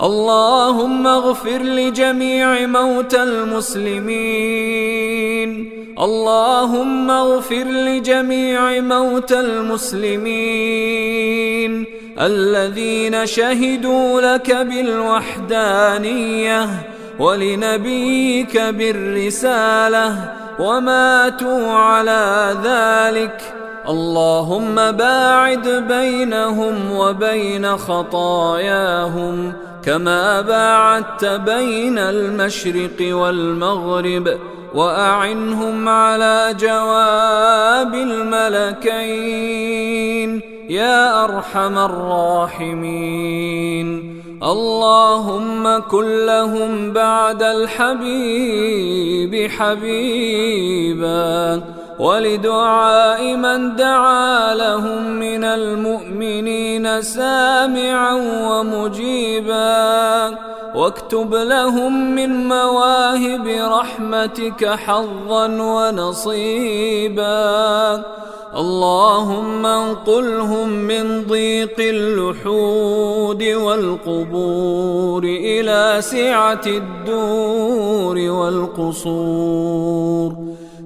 اللهم اغفر لجميع موتى المسلمين. اللهم اغفر لجميع موتى المسلمين. الذين شهدوا لك بالوحدانية ولنبيك بالرسالة وماتوا على ذلك. اللهم باعد بينهم وبين خطاياهم كما باعدت بين المشرق والمغرب وأعنهم على جواب الملكين. يا أرحم الراحمين. اللهم كن لهم بعد الحبيب حبيبا. ولدعاء من دعا لهم من المؤمنين سامعا ومجيبا واكتب لهم من مواهب رحمتك حظا ونصيبا اللهم انقلهم من ضيق اللحود والقبور إلى سعة الدور والقصور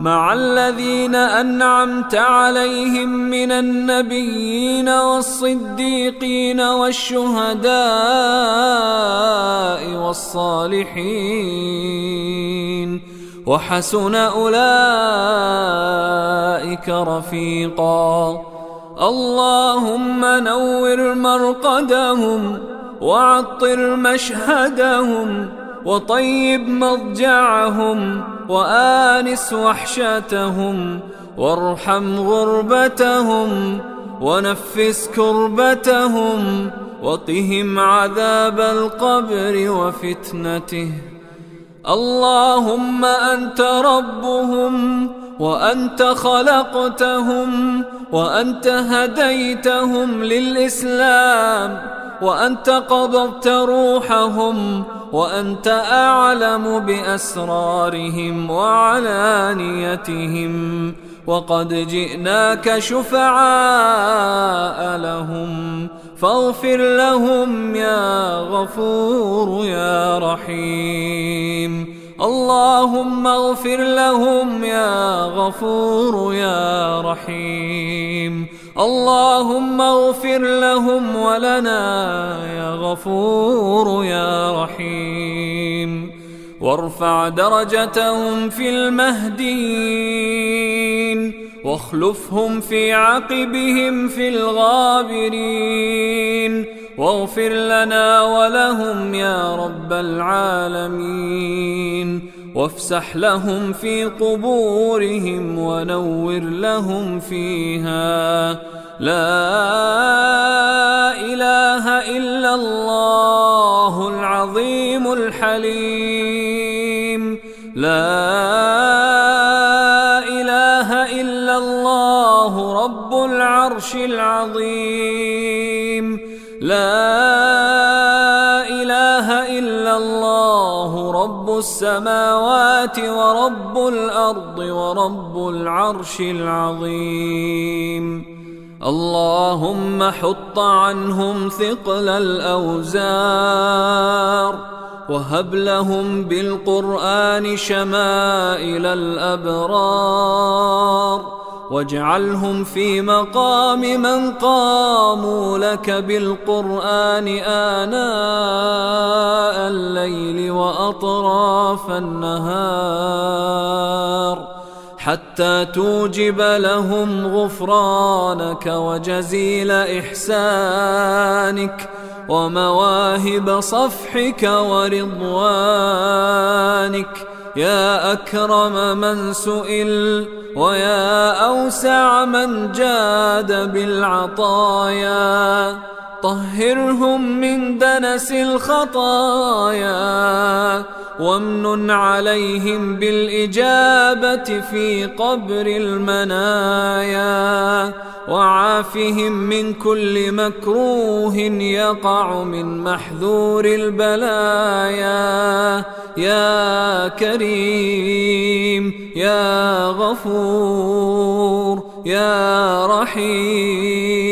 مع الذين أنعمت عليهم من النبيين والصديقين والشهداء والصالحين وحسن أولئك رفيقا اللهم نور مرقدهم وعطر مشهدهم وطيب مضجعهم وآنس وحشتهم وارحم غربتهم ونفس كربتهم وقهم عذاب القبر وفتنته. اللهم أنت ربهم وأنت خلقتهم وأنت هديتهم للإسلام وأنت قبضت روحهم وأنت أعلم بأسرارهم وعلانيتهم وقد جئناك شفعاء لهم فاغفر لهم يا غفور يا رحيم اللهم اغفر لهم يا غفور يا رحيم اللهم اغفر لهم ولنا يا غفور يا رحيم. وارفع درجتهم في المهديين. واخلفهم في عقبهم في الغابرين. واغفر لنا ولهم يا رب العالمين. وافسح لهم في قبورهم ونور لهم فيها. لا إله إلا الله العظيم الحليم. لا إله إلا الله رب العرش العظيم. لا السماوات ورب الأرض ورب العرش العظيم. اللهم حط عنهم ثقل الأوزار وهب لهم بالقرآن شمائل الأبرار. واجعلهم في مقام من قاموا لك بالقرآن آناء الليل وأطراف النهار حتى توجب لهم غفرانك وجزيل إحسانك ومواهب صفحك ورضوانك يا أكرم من سئل ويا أوسع من جاد بالعطايا طهرهم من دنس الخطايا وامنن عليهم بالإجابة في قبر المنايا وعافهم من كل مكروه يقع من محذور البلايا يا كريم يا غفور يا رحيم.